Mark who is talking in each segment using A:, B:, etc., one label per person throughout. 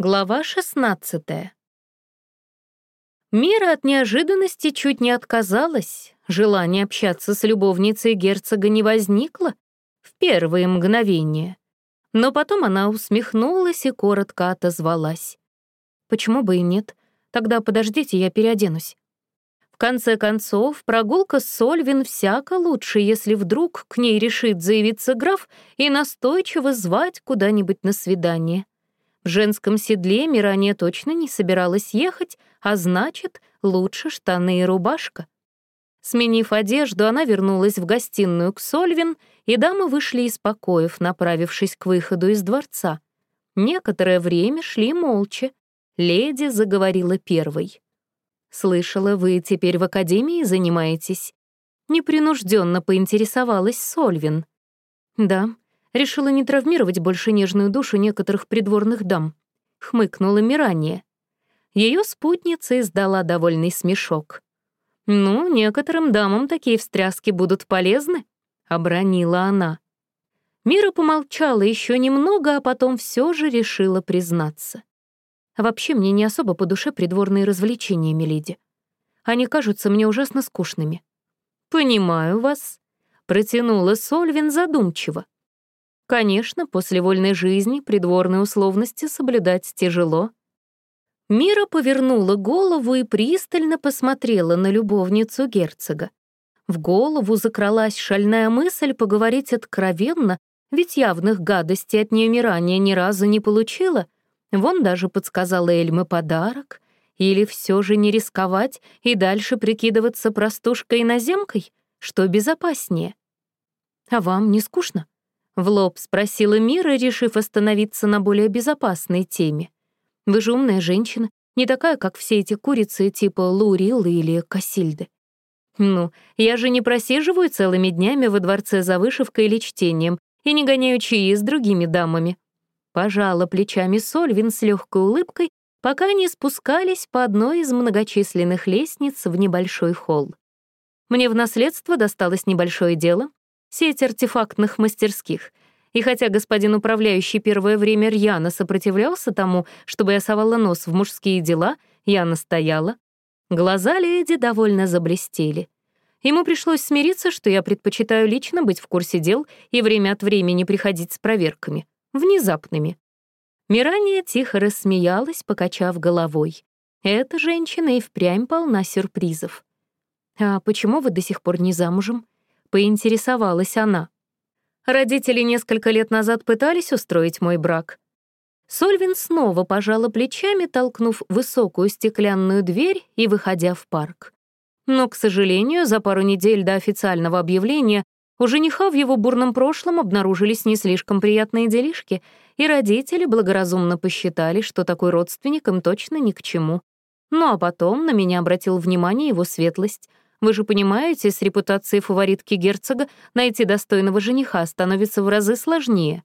A: Глава 16 Мира от неожиданности чуть не отказалась. Желание общаться с любовницей герцога не возникло в первые мгновения. Но потом она усмехнулась и коротко отозвалась. «Почему бы и нет? Тогда подождите, я переоденусь». В конце концов, прогулка с Сольвин всяко лучше, если вдруг к ней решит заявиться граф и настойчиво звать куда-нибудь на свидание. В женском седле Мирания точно не собиралась ехать, а значит, лучше штаны и рубашка. Сменив одежду, она вернулась в гостиную к Сольвин, и дамы вышли из покоев, направившись к выходу из дворца. Некоторое время шли молча. Леди заговорила первой. «Слышала, вы теперь в академии занимаетесь?» Непринужденно поинтересовалась Сольвин. «Да, решила не травмировать больше нежную душу некоторых придворных дам. Хмыкнула Мирания. Ее спутница издала довольный смешок. «Ну, некоторым дамам такие встряски будут полезны», — обронила она. Мира помолчала еще немного, а потом все же решила признаться. «Вообще мне не особо по душе придворные развлечения, миледи. Они кажутся мне ужасно скучными». «Понимаю вас», — протянула Сольвин задумчиво. Конечно, после вольной жизни придворные условности соблюдать тяжело. Мира повернула голову и пристально посмотрела на любовницу герцога. В голову закралась шальная мысль поговорить откровенно, ведь явных гадостей от нее Мирания ни разу не получила. Вон даже подсказала Эльме подарок. Или все же не рисковать и дальше прикидываться простушкой-иноземкой? Что безопаснее? А вам не скучно? В лоб спросила Мира, решив остановиться на более безопасной теме. «Вы же умная женщина, не такая, как все эти курицы типа Лурилы или Кассильды». «Ну, я же не просиживаю целыми днями во дворце за вышивкой или чтением и не гоняю чаи с другими дамами». Пожала плечами Сольвин с легкой улыбкой, пока они спускались по одной из многочисленных лестниц в небольшой холл. Мне в наследство досталось небольшое дело, сеть артефактных мастерских. И хотя господин управляющий первое время рьяно сопротивлялся тому, чтобы я совала нос в мужские дела, я настояла. Глаза леди довольно заблестели. Ему пришлось смириться, что я предпочитаю лично быть в курсе дел и время от времени приходить с проверками. Внезапными. Мирания тихо рассмеялась, покачав головой. Эта женщина и впрямь полна сюрпризов. «А почему вы до сих пор не замужем?» — поинтересовалась она. Родители несколько лет назад пытались устроить мой брак. Сольвин снова пожала плечами, толкнув высокую стеклянную дверь и выходя в парк. Но, к сожалению, за пару недель до официального объявления у жениха в его бурном прошлом обнаружились не слишком приятные делишки, и родители благоразумно посчитали, что такой родственник им точно ни к чему. Ну а потом на меня обратил внимание его светлость — вы же понимаете, с репутацией фаворитки герцога найти достойного жениха становится в разы сложнее.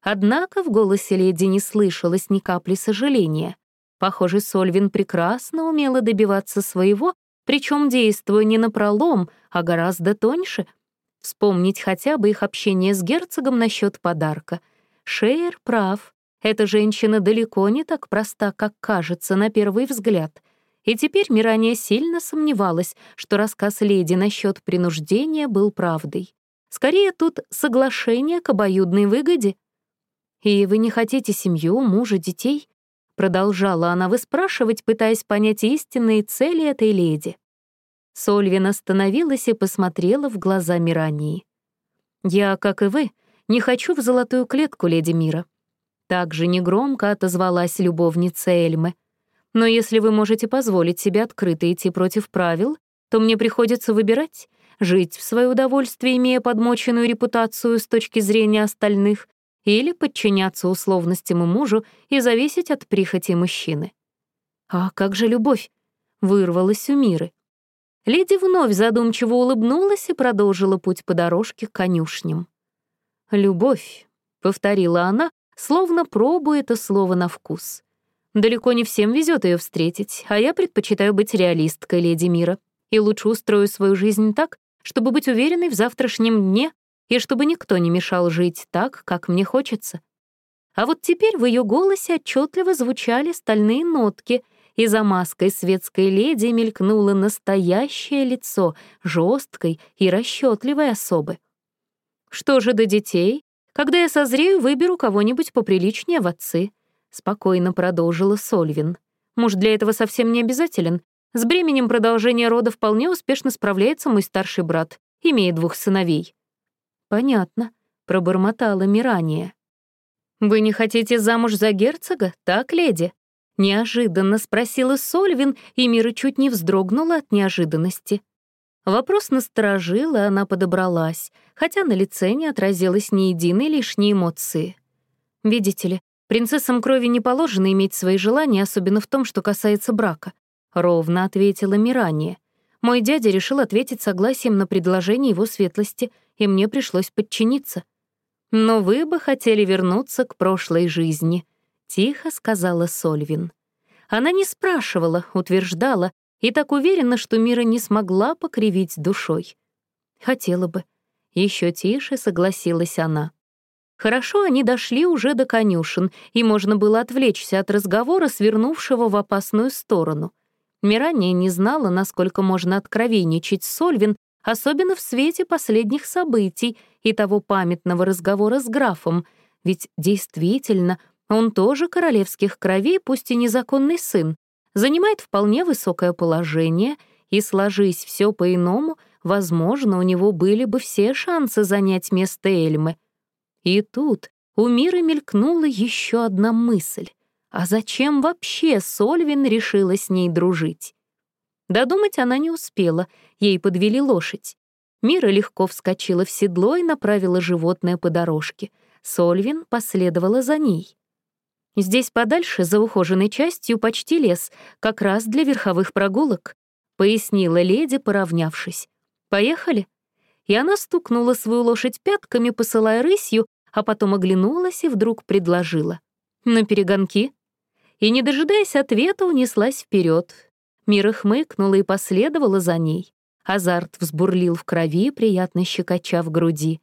A: Однако в голосе леди не слышалось ни капли сожаления. Похоже, Сольвин прекрасно умела добиваться своего, причем действуя не напролом, а гораздо тоньше. Вспомнить хотя бы их общение с герцогом насчет подарка. Шейер прав. Эта женщина далеко не так проста, как кажется на первый взгляд. И теперь Мирания сильно сомневалась, что рассказ леди насчет принуждения был правдой. Скорее, тут соглашение к обоюдной выгоде. «И вы не хотите семью, мужа, детей?» Продолжала она выспрашивать, пытаясь понять истинные цели этой леди. Сольвин остановилась и посмотрела в глаза Мирании. «Я, как и вы, не хочу в золотую клетку, леди Мира». Так же негромко отозвалась любовница Эльмы — но если вы можете позволить себе открыто идти против правил, то мне приходится выбирать — жить в свое удовольствие, имея подмоченную репутацию с точки зрения остальных, или подчиняться условностям и мужу и зависеть от прихоти мужчины. «А как же любовь?» — вырвалась у Миры. Леди вновь задумчиво улыбнулась и продолжила путь по дорожке к конюшням. «Любовь», — повторила она, словно пробуя это слово на вкус. Далеко не всем везет ее встретить, а я предпочитаю быть реалисткой, леди мира, и лучше устрою свою жизнь так, чтобы быть уверенной в завтрашнем дне и чтобы никто не мешал жить так, как мне хочется. А вот теперь в ее голосе отчетливо звучали стальные нотки, и за маской светской леди мелькнуло настоящее лицо жесткой и расчетливой особы. «Что же до детей? Когда я созрею, выберу кого-нибудь поприличнее в отцы», — спокойно продолжила Сольвин. «Муж для этого совсем не обязателен. С бременем продолжения рода вполне успешно справляется мой старший брат, имея двух сыновей». «Понятно», — пробормотала Мирания. «Вы не хотите замуж за герцога, так, леди?» Неожиданно спросила Сольвин, и Мира чуть не вздрогнула от неожиданности. Вопрос насторожил, и она подобралась, хотя на лице не отразилось ни единой лишней эмоции. «Видите ли, принцессам крови не положено иметь свои желания, особенно в том, что касается брака», — ровно ответила Мирания. «Мой дядя решил ответить согласием на предложение его светлости, и мне пришлось подчиниться. Но вы бы хотели вернуться к прошлой жизни», Тихо сказала Сольвин. Она не спрашивала, утверждала, и так уверена, что Мира не смогла покривить душой. Хотела бы. Еще тише согласилась она. Хорошо, они дошли уже до конюшен, и можно было отвлечься от разговора, свернувшего в опасную сторону. Мирания не знала, насколько можно откровенничать Сольвин, особенно в свете последних событий и того памятного разговора с графом, ведь действительно он тоже королевских кровей, пусть и незаконный сын, занимает вполне высокое положение, и, сложись все по-иному, возможно, у него были бы все шансы занять место Эльмы. И тут у Мира мелькнула еще одна мысль. А зачем вообще Сольвин решила с ней дружить? Додумать она не успела, ей подвели лошадь. Мира легко вскочила в седло и направила животное по дорожке. Сольвин последовала за ней. Здесь подальше, за ухоженной частью, почти лес, как раз для верховых прогулок», — пояснила леди, поравнявшись. «Поехали?» И она стукнула свою лошадь пятками, посылая рысью, а потом оглянулась и вдруг предложила. «На перегонки?» И, не дожидаясь ответа, унеслась вперед. Мира хмыкнула и последовала за ней. Азарт взбурлил в крови, приятно щекоча в груди.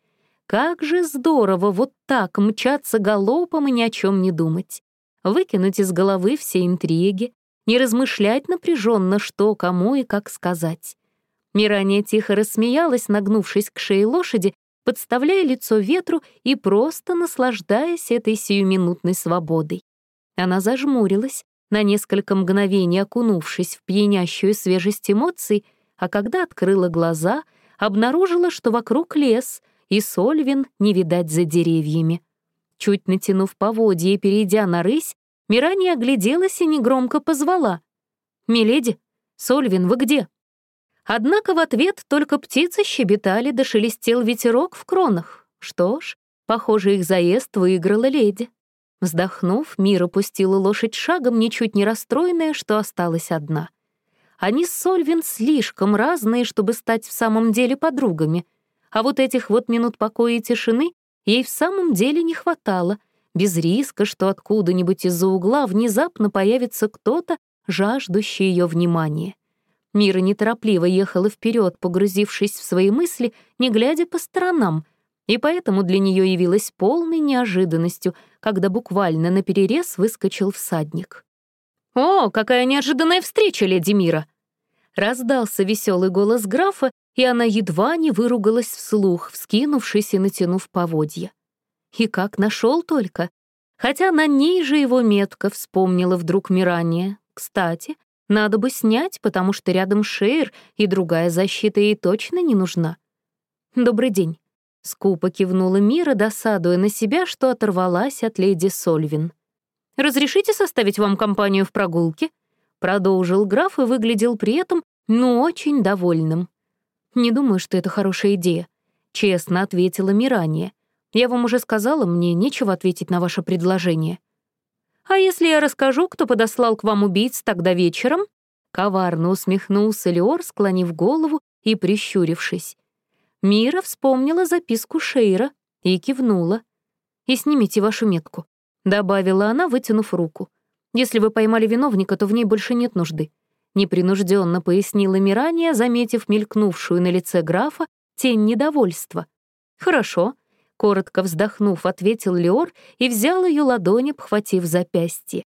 A: Как же здорово вот так мчаться галопом и ни о чем не думать выкинуть из головы все интриги, не размышлять напряженно, что, кому и как сказать. Мирания тихо рассмеялась, нагнувшись к шее лошади, подставляя лицо ветру и просто наслаждаясь этой сиюминутной свободой. Она зажмурилась, на несколько мгновений окунувшись в пьянящую свежесть эмоций, а когда открыла глаза, обнаружила, что вокруг лес, и Сольвин не видать за деревьями. Чуть натянув поводья и перейдя на рысь, Мирания огляделась и негромко позвала. «Миледи, Сольвин, вы где?» Однако в ответ только птицы щебетали, да шелестел ветерок в кронах. Что ж, похоже, их заезд выиграла леди. Вздохнув, Мира пустила лошадь шагом, ничуть не расстроенная, что осталась одна. Они с Сольвин слишком разные, чтобы стать в самом деле подругами. А вот этих вот минут покоя и тишины ей в самом деле не хватало, без риска, что откуда-нибудь из-за угла внезапно появится кто-то, жаждущий ее внимания. Мира неторопливо ехала вперед, погрузившись в свои мысли, не глядя по сторонам, и поэтому для нее явилась полной неожиданностью, когда буквально на перерез выскочил всадник. «О, какая неожиданная встреча, леди Мира!» Раздался веселый голос графа, и она едва не выругалась вслух, вскинувшись и натянув поводья. И как нашел только. Хотя на ней же его метка вспомнила вдруг Мирания. Кстати, надо бы снять, потому что рядом Шейр, и другая защита ей точно не нужна. «Добрый день», — скупо кивнула Мира, досадуя на себя, что оторвалась от леди Сольвин. «Разрешите составить вам компанию в прогулке?» Продолжил граф и выглядел при этом, ну, очень довольным. «Не думаю, что это хорошая идея», — честно ответила Мирания. «Я вам уже сказала, мне нечего ответить на ваше предложение». «А если я расскажу, кто подослал к вам убийц тогда вечером?» Коварно усмехнулся Леор, склонив голову и прищурившись. Мира вспомнила записку Шейра и кивнула. «И снимите вашу метку», — добавила она, вытянув руку. «Если вы поймали виновника, то в ней больше нет нужды непринужденно пояснила Мирания, заметив мелькнувшую на лице графа тень недовольства. «Хорошо», Коротко вздохнув, ответил Леор и взял ее ладони, обхватив запястье.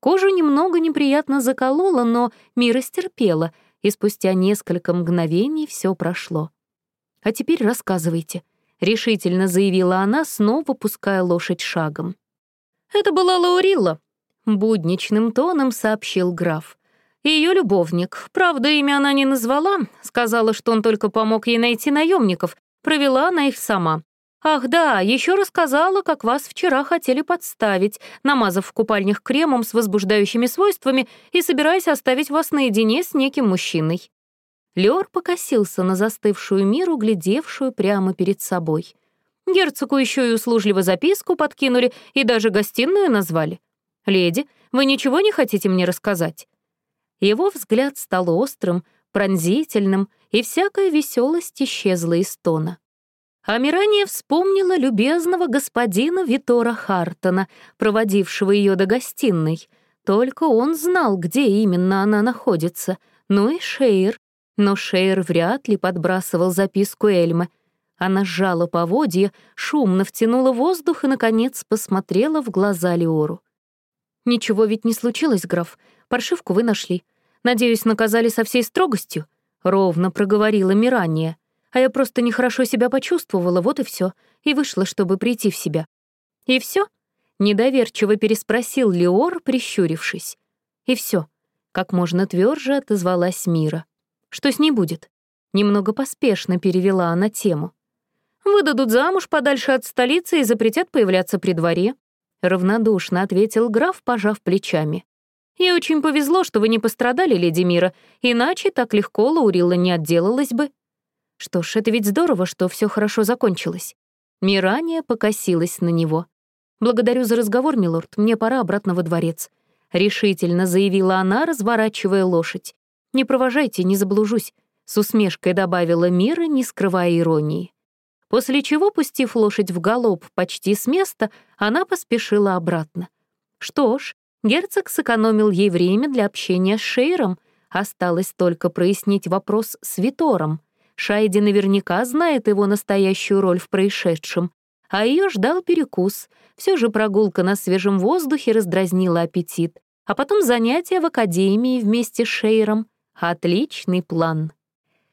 A: Кожу немного неприятно заколола, но Мира стерпела, и спустя несколько мгновений все прошло. «А теперь рассказывайте», — решительно заявила она, снова пуская лошадь шагом. «Это была Лаурилла», — будничным тоном сообщил граф. Ее любовник. Правда, имя она не назвала, сказала, что он только помог ей найти наемников, провела она их сама. «Ах да, еще рассказала, как вас вчера хотели подставить, намазав в купальнях кремом с возбуждающими свойствами и собираясь оставить вас наедине с неким мужчиной». Леор покосился на застывшую миру, глядевшую прямо перед собой. Герцогу еще и услужливо записку подкинули и даже гостиную назвали. «Леди, вы ничего не хотите мне рассказать?» Его взгляд стал острым, пронзительным, и всякая веселость исчезла из тона. Амирания вспомнила любезного господина Витора Хартона, проводившего ее до гостиной. Только он знал, где именно она находится. Ну и Шейр. Но Шейр вряд ли подбрасывал записку Эльмы. Она сжала поводья, шумно втянула воздух и, наконец, посмотрела в глаза Леору. «Ничего ведь не случилось, граф. Паршивку вы нашли. Надеюсь, наказали со всей строгостью?» — ровно проговорила Мирания. А я просто нехорошо себя почувствовала, вот и все, и вышла, чтобы прийти в себя. «И все? недоверчиво переспросил Леор, прищурившись. «И все, как можно тверже отозвалась Мира. «Что с ней будет?» Немного поспешно перевела она тему. «Выдадут замуж подальше от столицы и запретят появляться при дворе», равнодушно ответил граф, пожав плечами. Ей очень повезло, что вы не пострадали, леди Мира, иначе так легко Лаурила не отделалась бы. Что ж, это ведь здорово, что все хорошо закончилось. Мирания покосилась на него. «Благодарю за разговор, милорд, мне пора обратно во дворец», — решительно заявила она, разворачивая лошадь. «Не провожайте, не заблужусь», — с усмешкой добавила Мира, не скрывая иронии. После чего, пустив лошадь в галоп почти с места, она поспешила обратно. Что ж, Герцог сэкономил ей время для общения с Шейром. Осталось только прояснить вопрос с Витором. Шайди наверняка знает его настоящую роль в происшедшем. А ее ждал перекус. Все же прогулка на свежем воздухе раздразнила аппетит. А потом занятия в академии вместе с Шейром. Отличный план.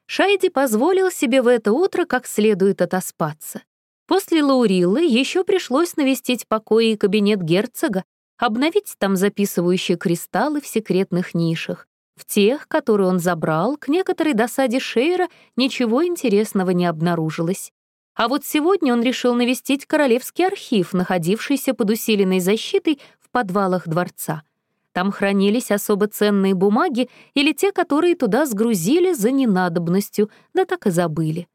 A: Шайди позволил себе в это утро как следует отоспаться. После Лаурилы еще пришлось навестить покои и кабинет герцога, обновить там записывающие кристаллы в секретных нишах. В тех, которые он забрал, к некоторой досаде Шейра ничего интересного не обнаружилось. А вот сегодня он решил навестить Королевский архив, находившийся под усиленной защитой в подвалах дворца. Там хранились особо ценные бумаги или те, которые туда сгрузили за ненадобностью, да так и забыли.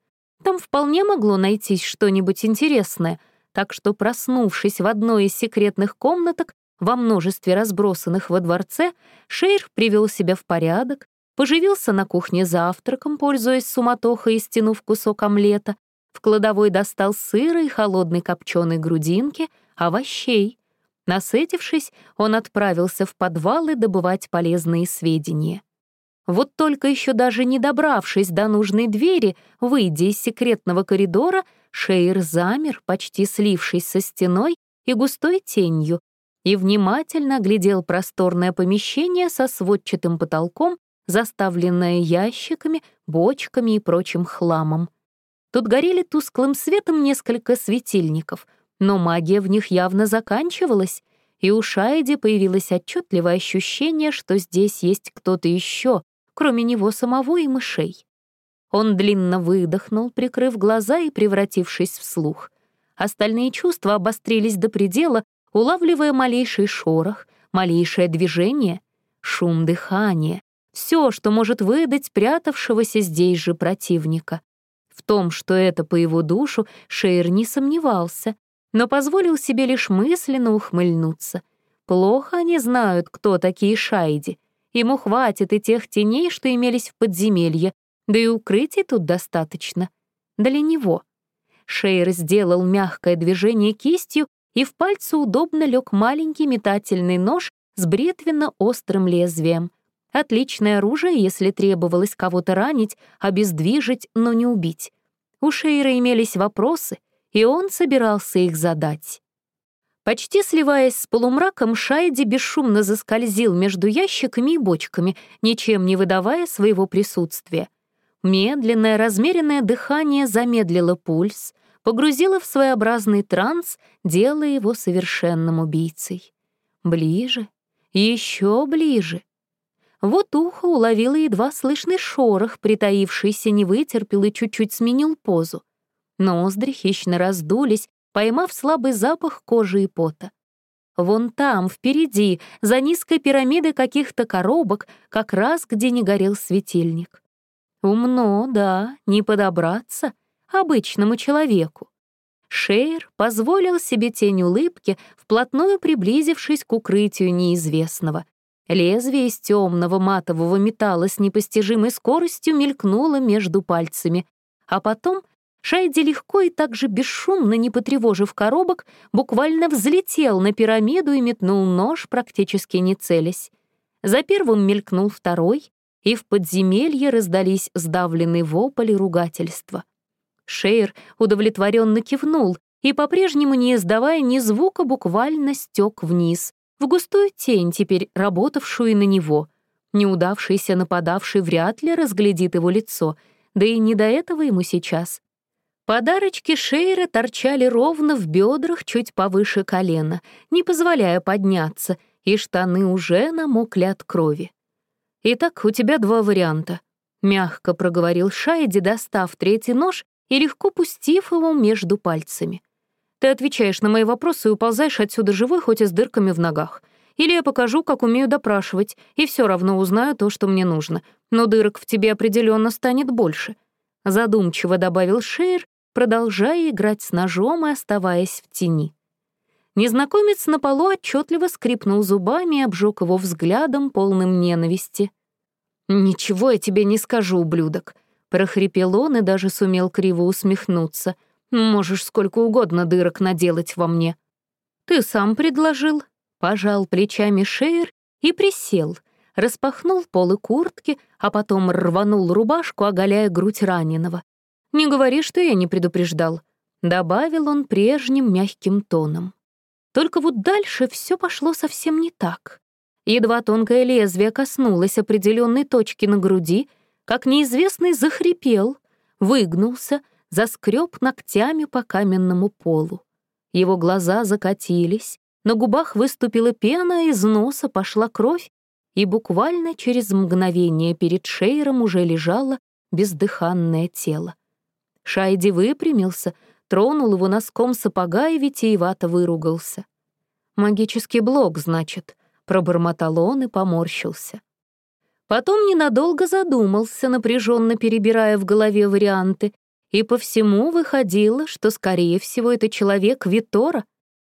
A: Там вполне могло найтись что-нибудь интересное, так что, проснувшись в одной из секретных комнаток, во множестве разбросанных во дворце, Шейр привел себя в порядок, поживился на кухне завтраком, пользуясь суматохой и стянув кусок омлета, в кладовой достал сыра и холодной копченой грудинки, овощей. Насытившись, он отправился в подвалы добывать полезные сведения. Вот только еще даже не добравшись до нужной двери, выйдя из секретного коридора, Шейр замер, почти слившись со стеной и густой тенью, и внимательно глядел просторное помещение со сводчатым потолком, заставленное ящиками, бочками и прочим хламом. Тут горели тусклым светом несколько светильников, но магия в них явно заканчивалась, и у Шайди появилось отчетливое ощущение, что здесь есть кто-то еще, кроме него самого и мышей. Он длинно выдохнул, прикрыв глаза и превратившись в слух. Остальные чувства обострились до предела, улавливая малейший шорох, малейшее движение, шум дыхания, все, что может выдать спрятавшегося здесь же противника. В том, что это по его душу, Шейр не сомневался, но позволил себе лишь мысленно ухмыльнуться. Плохо они знают, кто такие Шайди. Ему хватит и тех теней, что имелись в подземелье, да и укрытий тут достаточно. Для него. Шейр сделал мягкое движение кистью, и в пальцы удобно лег маленький метательный нож с бритвенно-острым лезвием. Отличное оружие, если требовалось кого-то ранить, обездвижить, но не убить. У Шейра имелись вопросы, и он собирался их задать. Почти сливаясь с полумраком, Шайди бесшумно заскользил между ящиками и бочками, ничем не выдавая своего присутствия. Медленное, размеренное дыхание замедлило пульс, погрузило в своеобразный транс, делая его совершенным убийцей. Ближе, еще ближе. Вот ухо уловило едва слышный шорох, притаившийся не вытерпел и чуть-чуть сменил позу. Ноздри хищно раздулись, поймав слабый запах кожи и пота. Вон там, впереди, за низкой пирамидой каких-то коробок, как раз где не горел светильник. Умно, да, не подобраться обычному человеку. Шейр позволил себе тень улыбки, вплотную приблизившись к укрытию неизвестного. Лезвие из темного матового металла с непостижимой скоростью мелькнуло между пальцами, а потом — Шайди легко и так же бесшумно, не потревожив коробок, буквально взлетел на пирамиду и метнул нож, практически не целясь. За первым мелькнул второй, и в подземелье раздались сдавленные вопли ругательства. Шейр удовлетворенно кивнул и, по-прежнему не издавая ни звука, буквально стек вниз, в густую тень, теперь работавшую на него. Неудавшийся нападавший вряд ли разглядит его лицо, да и не до этого ему сейчас. Подарочки Шейра торчали ровно в бедрах чуть повыше колена, не позволяя подняться, и штаны уже намокли от крови. «Итак, у тебя два варианта», — мягко проговорил Шайди, достав третий нож и легко пустив его между пальцами. «Ты отвечаешь на мои вопросы и уползаешь отсюда живой, хоть и с дырками в ногах. Или я покажу, как умею допрашивать, и все равно узнаю то, что мне нужно. Но дырок в тебе определенно станет больше», — задумчиво добавил Шейр продолжая играть с ножом и оставаясь в тени. Незнакомец на полу отчетливо скрипнул зубами и обжег его взглядом, полным ненависти. «Ничего я тебе не скажу, ублюдок», — прохрипел он и даже сумел криво усмехнуться. «Можешь сколько угодно дырок наделать во мне». «Ты сам предложил», — пожал плечами Шейр и присел, распахнул полы куртки, а потом рванул рубашку, оголяя грудь раненого. «Не говори, что я не предупреждал», — добавил он прежним мягким тоном. Только вот дальше все пошло совсем не так. Едва тонкое лезвие коснулось определенной точки на груди, как неизвестный захрипел, выгнулся, заскреб ногтями по каменному полу. Его глаза закатились, на губах выступила пена, из носа пошла кровь, и буквально через мгновение перед Шейром уже лежало бездыханное тело. Шайди выпрямился, тронул его носком сапога и витиевато выругался. «Магический блок, значит», — пробормотал он и поморщился. Потом ненадолго задумался, напряженно перебирая в голове варианты, и по всему выходило, что, скорее всего, это человек Витора.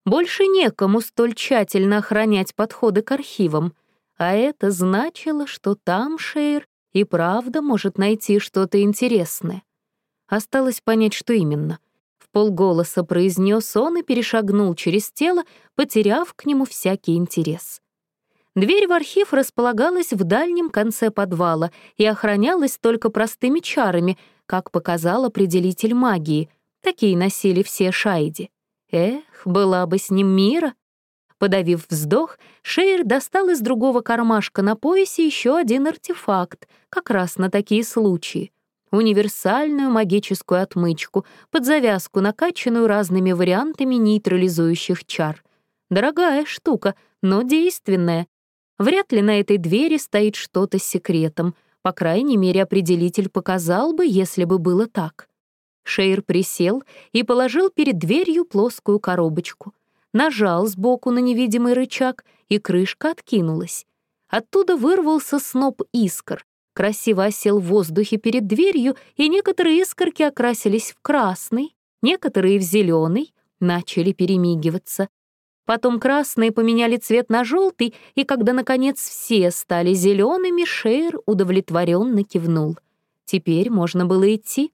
A: Больше некому столь тщательно охранять подходы к архивам, а это значило, что там Шейр и правда может найти что-то интересное. Осталось понять, что именно. В полголоса произнес он и перешагнул через тело, потеряв к нему всякий интерес. Дверь в архив располагалась в дальнем конце подвала и охранялась только простыми чарами, как показал определитель магии. Такие носили все шайди. Эх, была бы с ним мира. Подавив вздох, Шейр достал из другого кармашка на поясе еще один артефакт, как раз на такие случаи универсальную магическую отмычку, под завязку, накачанную разными вариантами нейтрализующих чар. Дорогая штука, но действенная. Вряд ли на этой двери стоит что-то с секретом. По крайней мере, определитель показал бы, если бы было так. Шейр присел и положил перед дверью плоскую коробочку. Нажал сбоку на невидимый рычаг, и крышка откинулась. Оттуда вырвался сноп искр, красиво осел в воздухе перед дверью, и некоторые искорки окрасились в красный, некоторые в зеленый, начали перемигиваться. Потом красные поменяли цвет на желтый, и когда, наконец, все стали зелеными, Шейр удовлетворенно кивнул. Теперь можно было идти.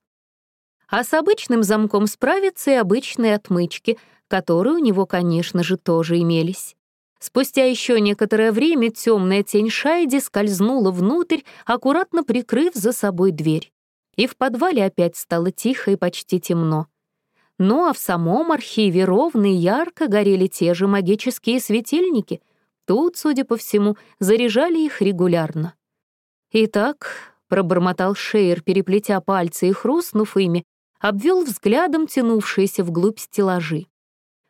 A: А с обычным замком справятся и обычные отмычки, которые у него, конечно же, тоже имелись. Спустя еще некоторое время темная тень Шайди скользнула внутрь, аккуратно прикрыв за собой дверь. И в подвале опять стало тихо и почти темно. Ну а в самом архиве ровно и ярко горели те же магические светильники. Тут, судя по всему, заряжали их регулярно. «Итак», — пробормотал Шейер, переплетя пальцы и хрустнув ими, обвел взглядом тянувшиеся вглубь стеллажи.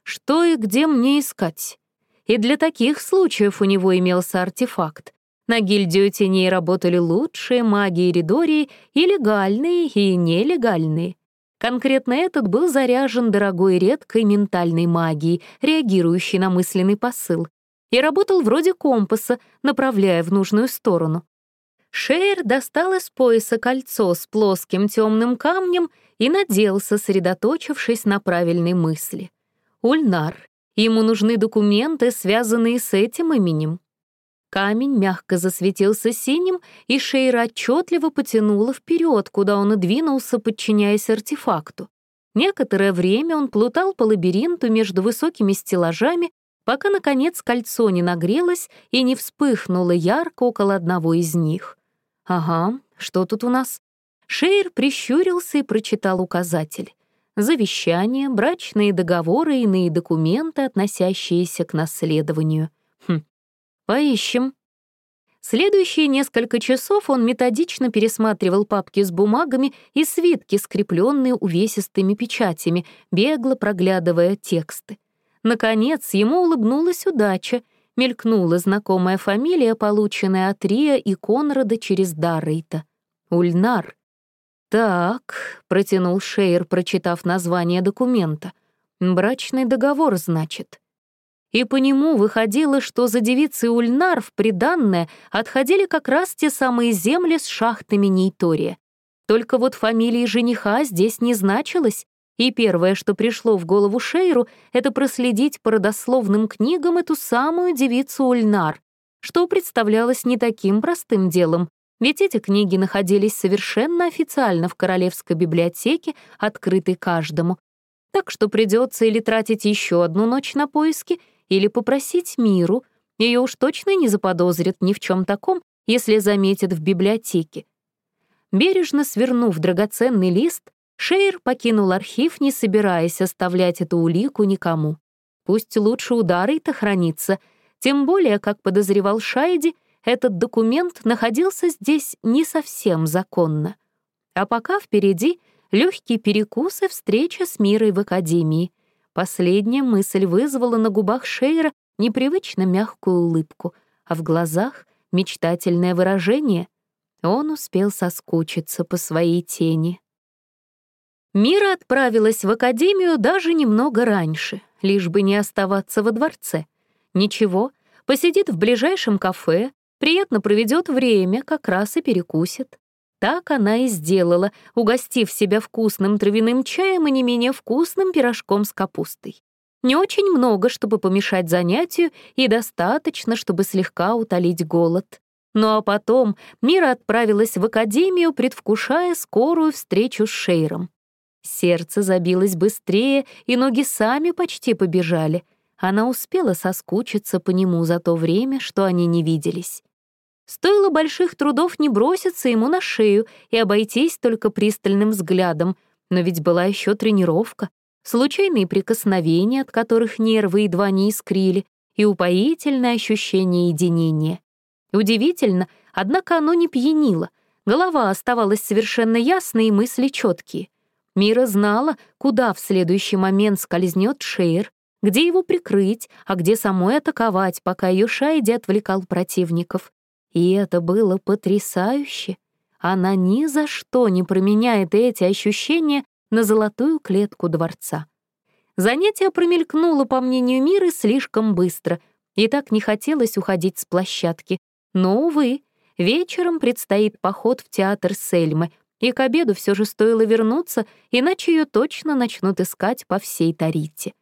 A: «Что и где мне искать?» И для таких случаев у него имелся артефакт. На гильдию теней работали лучшие маги Иридории и легальные, и нелегальные. Конкретно этот был заряжен дорогой редкой ментальной магией, реагирующей на мысленный посыл, и работал вроде компаса, направляя в нужную сторону. Шейр достал из пояса кольцо с плоским темным камнем и надел, сосредоточившись на правильной мысли. Ульнар. Ему нужны документы, связанные с этим именем. Камень мягко засветился синим, и Шейра отчетливо потянула вперед, куда он и двинулся, подчиняясь артефакту. Некоторое время он плутал по лабиринту между высокими стеллажами, пока, наконец, кольцо не нагрелось и не вспыхнуло ярко около одного из них. «Ага, что тут у нас?» Шейр прищурился и прочитал указатель. Завещание, брачные договоры иные документы, относящиеся к наследованию. Поищем. Следующие несколько часов он методично пересматривал папки с бумагами и свитки, скрепленные увесистыми печатями, бегло проглядывая тексты. Наконец, ему улыбнулась удача — мелькнула знакомая фамилия, полученная от Рия и Конрада через Даррейта. Ульнар. «Так», — протянул Шейер, прочитав название документа. «Брачный договор, значит». И по нему выходило, что за девицей Ульнар в приданное отходили как раз те самые земли с шахтами Нейтория. Только вот фамилии жениха здесь не значилось, и первое, что пришло в голову Шейру, это проследить по родословным книгам эту самую девицу Ульнар, что представлялось не таким простым делом, ведь эти книги находились совершенно официально в Королевской библиотеке, открытой каждому. Так что придется или тратить еще одну ночь на поиски, или попросить миру. Ее уж точно не заподозрят ни в чем таком, если заметят в библиотеке. Бережно свернув драгоценный лист, Шейр покинул архив, не собираясь оставлять эту улику никому. Пусть лучше удары-то хранится, тем более, как подозревал Шайди, этот документ находился здесь не совсем законно. А пока впереди легкий перекус и встреча с Мирой в академии. Последняя мысль вызвала на губах Шейра непривычно мягкую улыбку, а в глазах — мечтательное выражение. Он успел соскучиться по своей тени. Мира отправилась в академию даже немного раньше, лишь бы не оставаться во дворце. Ничего, посидит в ближайшем кафе, приятно проведет время, как раз и перекусит. Так она и сделала, угостив себя вкусным травяным чаем и не менее вкусным пирожком с капустой. Не очень много, чтобы помешать занятию, и достаточно, чтобы слегка утолить голод. Ну а потом Мира отправилась в академию, предвкушая скорую встречу с Шейром. Сердце забилось быстрее, и ноги сами почти побежали. Она успела соскучиться по нему за то время, что они не виделись. Стоило больших трудов не броситься ему на шею и обойтись только пристальным взглядом, но ведь была еще тренировка, случайные прикосновения, от которых нервы едва не искрили, и упоительное ощущение единения. Удивительно, однако оно не пьянило, голова оставалась совершенно ясной и мысли четкие. Мира знала, куда в следующий момент скользнет Шейр, где его прикрыть, а где самой атаковать, пока ее Шайди отвлекал противников. И это было потрясающе. Она ни за что не променяет эти ощущения на золотую клетку дворца. Занятие промелькнуло, по мнению Миры, слишком быстро, и так не хотелось уходить с площадки. Но, увы, вечером предстоит поход в театр Сельмы — и к обеду все же стоило вернуться, иначе ее точно начнут искать по всей Тарите.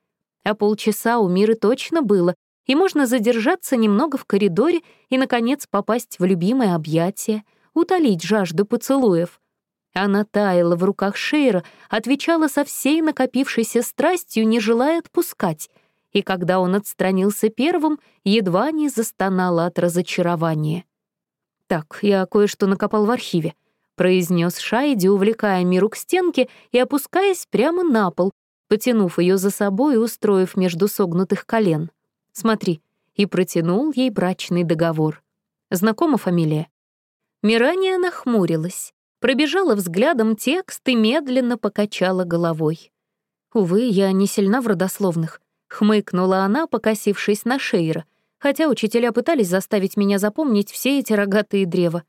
A: А полчаса у Миры точно было, и можно задержаться немного в коридоре и, наконец, попасть в любимое объятие, утолить жажду поцелуев. Она таяла в руках Шейра, отвечала со всей накопившейся страстью, не желая отпускать, и когда он отстранился первым, едва не застонала от разочарования. «Так, я кое-что накопал в архиве», произнес Шайди, увлекая Миру к стенке и опускаясь прямо на пол, потянув ее за собой и устроив между согнутых колен. «Смотри», и протянул ей брачный договор. Знакома фамилия? Мирания нахмурилась, пробежала взглядом текст и медленно покачала головой. «Увы, я не сильна в родословных», — хмыкнула она, покосившись на Шейра, хотя учителя пытались заставить меня запомнить все эти рогатые древа.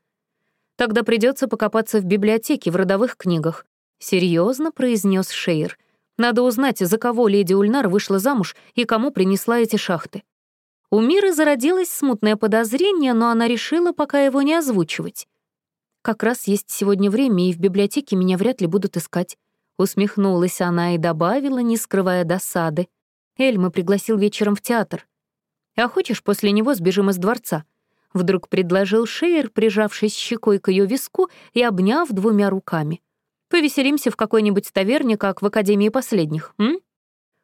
A: «Тогда придется покопаться в библиотеке, в родовых книгах», — серьезно произнес Шейр. «Надо узнать, за кого леди Ульнар вышла замуж и кому принесла эти шахты». У Миры зародилось смутное подозрение, но она решила пока его не озвучивать. «Как раз есть сегодня время, и в библиотеке меня вряд ли будут искать», Усмехнулась она и добавила, не скрывая досады. Эльма пригласил вечером в театр. «А хочешь, после него сбежим из дворца?» Вдруг предложил Шейер, прижавшись щекой к ее виску и обняв двумя руками. «Повеселимся в какой-нибудь таверне, как в Академии последних, м?»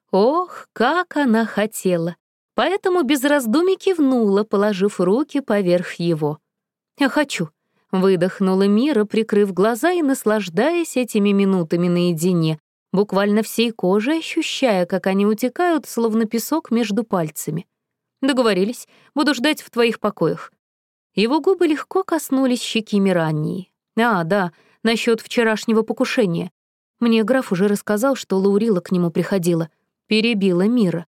A: Ох, как она хотела! Поэтому без раздумий кивнула, положив руки поверх его. «Я хочу», Выдохнула Мира, прикрыв глаза и наслаждаясь этими минутами наедине, буквально всей кожей ощущая, как они утекают, словно песок между пальцами. «Договорились. Буду ждать в твоих покоях». Его губы легко коснулись щеки Мирании. «А, да, насчет вчерашнего покушения. Мне граф уже рассказал, что Лаурила к нему приходила. Перебила Мира.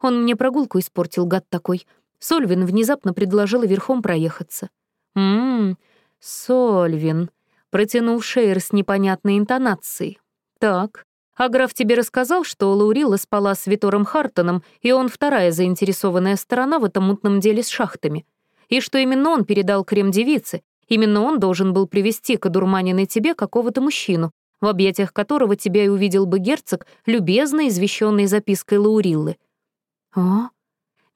A: Он мне прогулку испортил, гад такой. Сольвин внезапно предложила верхом проехаться. «М-м, «Сольвин», — протянул Шейр с непонятной интонацией. «Так, а граф тебе рассказал, что Лаурила спала с Витором Хартоном, и он вторая заинтересованная сторона в этом мутном деле с шахтами, и что именно он передал крем девице, именно он должен был привести к одурманенной тебе какого-то мужчину, в объятиях которого тебя и увидел бы герцог, любезно извещенный запиской Лауриллы». «А?»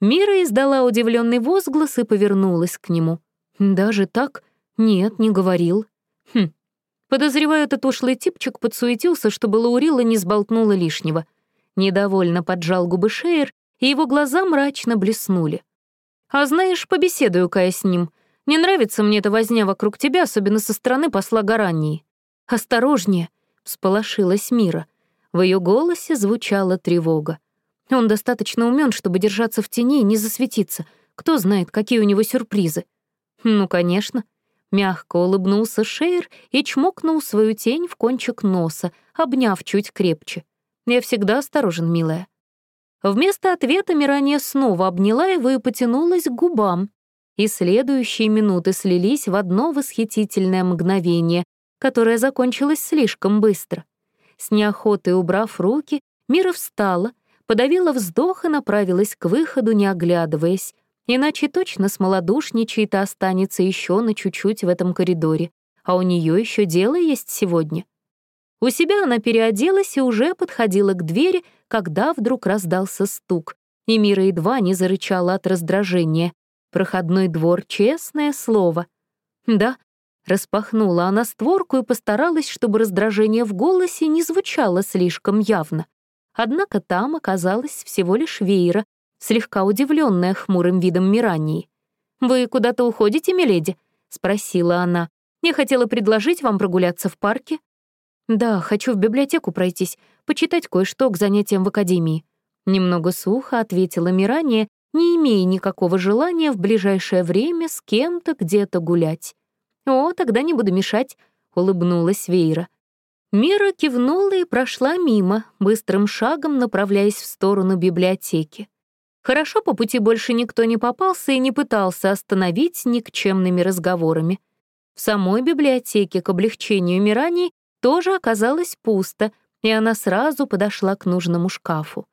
A: Мира издала удивленный возглас и повернулась к нему. «Даже так? «Нет, не говорил». «Хм. Подозреваю, этот ушлый типчик подсуетился, чтобы Лаурила не сболтнула лишнего». Недовольно поджал губы Шейер, и его глаза мрачно блеснули. «А знаешь, побеседую-ка я с ним. Не нравится мне эта возня вокруг тебя, особенно со стороны посла Гарании». «Осторожнее», — всполошилась Мира. В ее голосе звучала тревога. Он достаточно умен, чтобы держаться в тени и не засветиться. Кто знает, какие у него сюрпризы. Ну, конечно. Мягко улыбнулся Шейр и чмокнул свою тень в кончик носа, обняв чуть крепче. «Я всегда осторожен, милая». Вместо ответа Мирания снова обняла его и потянулась к губам. И следующие минуты слились в одно восхитительное мгновение, которое закончилось слишком быстро. С неохотой убрав руки, Мира встала, подавила вздох и направилась к выходу, не оглядываясь, Иначе точно смолодушничает и останется еще на чуть-чуть в этом коридоре. А у нее еще дело есть сегодня. У себя она переоделась и уже подходила к двери, когда вдруг раздался стук, и Мира едва не зарычала от раздражения. Проходной двор, честное слово. Да, распахнула она створку и постаралась, чтобы раздражение в голосе не звучало слишком явно. Однако там оказалась всего лишь Вейра, слегка удивленная хмурым видом Мирании. «Вы куда-то уходите, миледи?» — спросила она. «Я хотела предложить вам прогуляться в парке». «Да, хочу в библиотеку пройтись, почитать кое-что к занятиям в академии». Немного сухо ответила Мирания, не имея никакого желания в ближайшее время с кем-то где-то гулять. «О, тогда не буду мешать», — улыбнулась Вейра. Мира кивнула и прошла мимо, быстрым шагом направляясь в сторону библиотеки. Хорошо, по пути больше никто не попался и не пытался остановить никчемными разговорами. В самой библиотеке к облегчению Мираний тоже оказалось пусто, и она сразу подошла к нужному шкафу.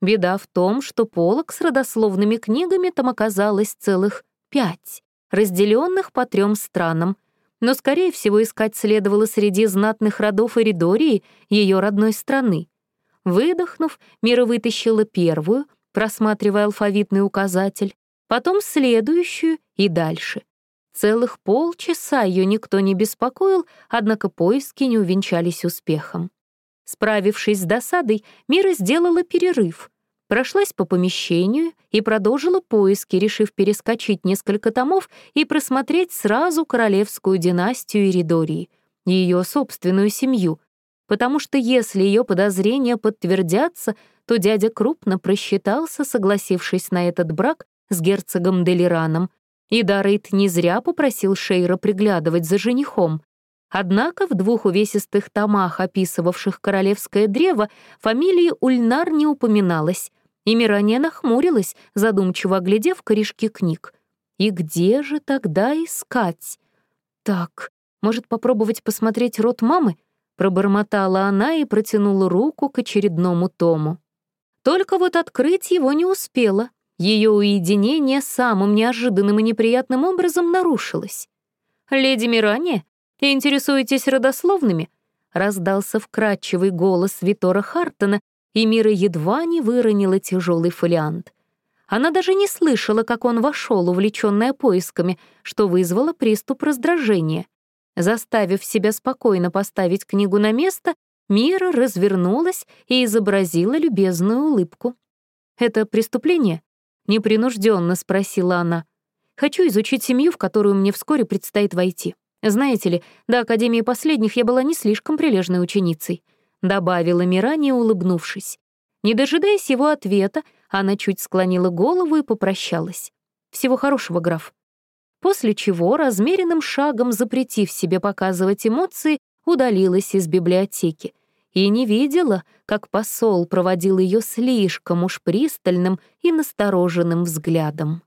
A: Беда в том, что полок с родословными книгами там оказалось целых пять, разделенных по трем странам. Но, скорее всего, искать следовало среди знатных родов Эридории, ее родной страны. Выдохнув, Мира вытащила первую — просматривая алфавитный указатель, потом следующую и дальше. Целых полчаса ее никто не беспокоил, однако поиски не увенчались успехом. Справившись с досадой, Мира сделала перерыв, прошлась по помещению и продолжила поиски, решив перескочить несколько томов и просмотреть сразу королевскую династию Иридории, ее собственную семью. потому что если ее подозрения подтвердятся, то дядя крупно просчитался, согласившись на этот брак с герцогом Делираном, и Дарейт не зря попросил Шейра приглядывать за женихом. Однако в двух увесистых томах, описывавших королевское древо, фамилии Ульнар не упоминалось, и Мирания нахмурилась, задумчиво оглядев корешки книг. И где же тогда искать? Так, может, попробовать посмотреть рот мамы? Пробормотала она и протянула руку к очередному тому. Только вот открыть его не успела. Ее уединение самым неожиданным и неприятным образом нарушилось. «Леди Мирания, интересуетесь родословными?» Раздался вкрадчивый голос Витора Хартона, и Мира едва не выронила тяжелый фолиант. Она даже не слышала, как он вошел, увлеченная поисками, что вызвало приступ раздражения. Заставив себя спокойно поставить книгу на место, Мира развернулась и изобразила любезную улыбку. «Это преступление?» Непринужденно спросила она. «Хочу изучить семью, в которую мне вскоре предстоит войти. Знаете ли, до Академии последних я была не слишком прилежной ученицей», добавила Мирания, улыбнувшись. Не дожидаясь его ответа, она чуть склонила голову и попрощалась. «Всего хорошего, граф». После чего, размеренным шагом запретив себе показывать эмоции, удалилась из библиотеки и не видела, как посол проводил ее слишком уж пристальным и настороженным взглядом.